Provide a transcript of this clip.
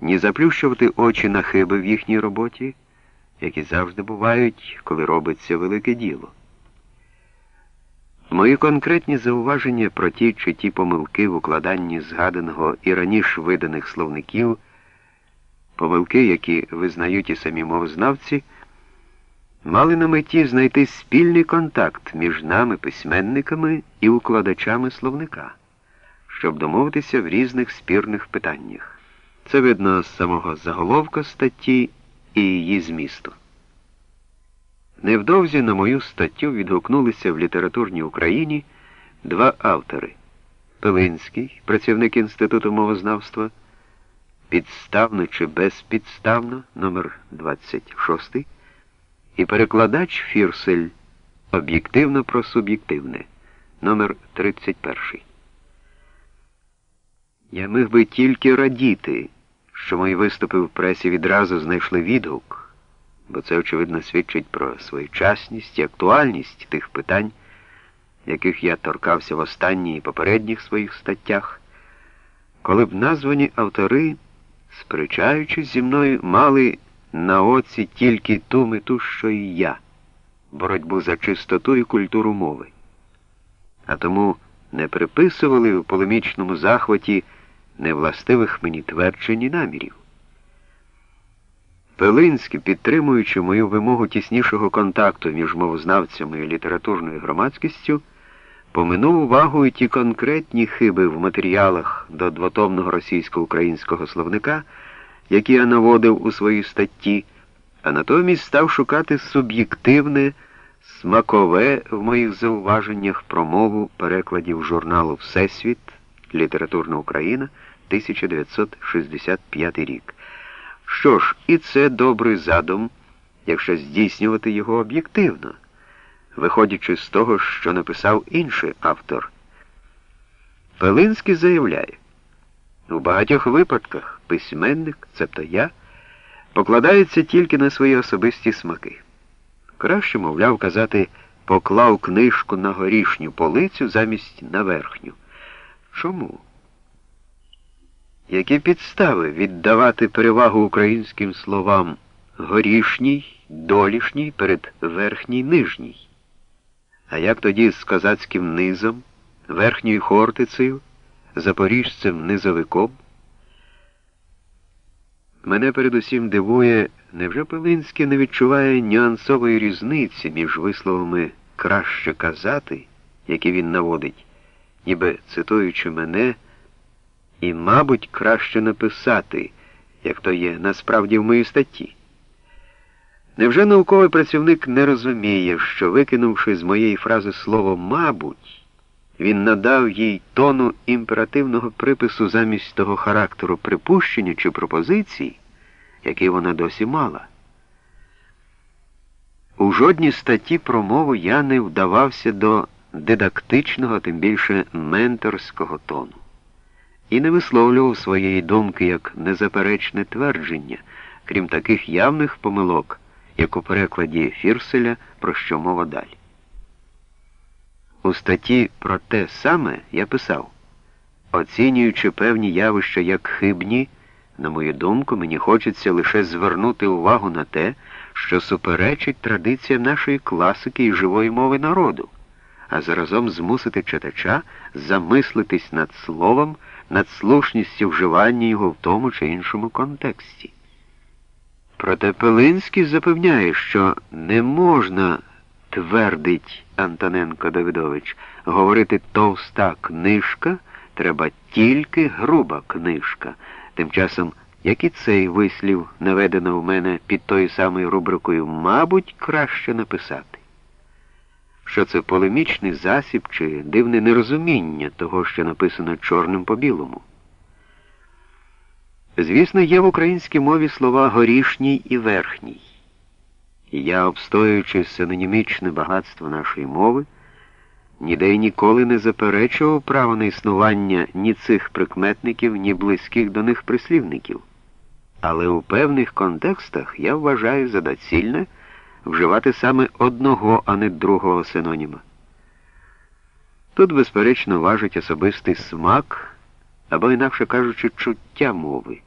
ні заплющувати очі на хиби в їхній роботі, які завжди бувають, коли робиться велике діло. Мої конкретні зауваження про ті чи ті помилки в укладанні згаданого і раніше виданих словників, помилки, які визнають і самі мовознавці, мали на меті знайти спільний контакт між нами, письменниками і укладачами словника, щоб домовитися в різних спірних питаннях. Це видно з самого заголовка статті і її змісту. Невдовзі на мою статтю відгукнулися в літературній Україні два автори Пилинський, працівник Інституту мовознавства, підставно чи безпідставно номер 26 і перекладач Фірсель об'єктивно про суб'єктивне номер 31 Я міг би тільки радіти, що мої виступи в пресі відразу знайшли відгук бо це, очевидно, свідчить про своєчасність і актуальність тих питань, яких я торкався в останній і попередніх своїх статтях, коли б названі автори, сперечаючись зі мною, мали на оці тільки ту мету, що і я, боротьбу за чистоту і культуру мови. А тому не приписували у полемічному захваті невластивих мені тверджень і намірів. Пелинський, підтримуючи мою вимогу тіснішого контакту між мовознавцями і літературною громадськістю, поминув увагу ті конкретні хиби в матеріалах до двотомного російсько-українського словника, які я наводив у своїй статті, а натомість став шукати суб'єктивне, смакове в моїх зауваженнях про мову перекладів журналу Всесвіт, Літературна Україна, 1965 рік. Що ж, і це добрий задум, якщо здійснювати його об'єктивно, виходячи з того, що написав інший автор. Пелинський заявляє, у багатьох випадках письменник, цебто я, покладається тільки на свої особисті смаки. Краще, мовляв, казати, поклав книжку на горішню полицю замість на верхню. Чому? Які підстави віддавати перевагу українським словам горішній, долішній перед верхній нижній? А як тоді з козацьким низом, верхньою хортицею, запоріжцем низовиком? Мене передусім дивує, невже Пилинський не відчуває нюансової різниці між висловами краще казати, які він наводить, ніби цитуючи мене. І, мабуть, краще написати, як то є насправді в моїй статті. Невже науковий працівник не розуміє, що, викинувши з моєї фрази слово мабуть, він надав їй тону імперативного припису замість того характеру припущення чи пропозиції, який вона досі мала? У жодній статті про мову я не вдавався до дидактичного, тим більше менторського тону і не висловлював своєї думки як незаперечне твердження, крім таких явних помилок, як у перекладі Фірселя, про що мова далі. У статті про те саме я писав, оцінюючи певні явища як хибні, на мою думку, мені хочеться лише звернути увагу на те, що суперечить традиціям нашої класики і живої мови народу, а заразом змусити читача замислитись над словом над слушністю вживання його в тому чи іншому контексті. Проте Пелинський запевняє, що не можна, твердить Антоненко Давидович, говорити товста книжка, треба тільки груба книжка. Тим часом, як і цей вислів наведено в мене під тою самою рубрикою, мабуть, краще написати що це полемічний засіб чи дивне нерозуміння того, що написано чорним по білому. Звісно, є в українській мові слова горішній і верхній. І я, обстоюючи синонімічне багатство нашої мови, ніде й ніколи не заперечував право на існування ні цих прикметників, ні близьких до них прислівників. Але у певних контекстах я вважаю за доцільне вживати саме одного, а не другого синоніма. Тут, безперечно, важить особистий смак, або, інакше кажучи, чуття мови.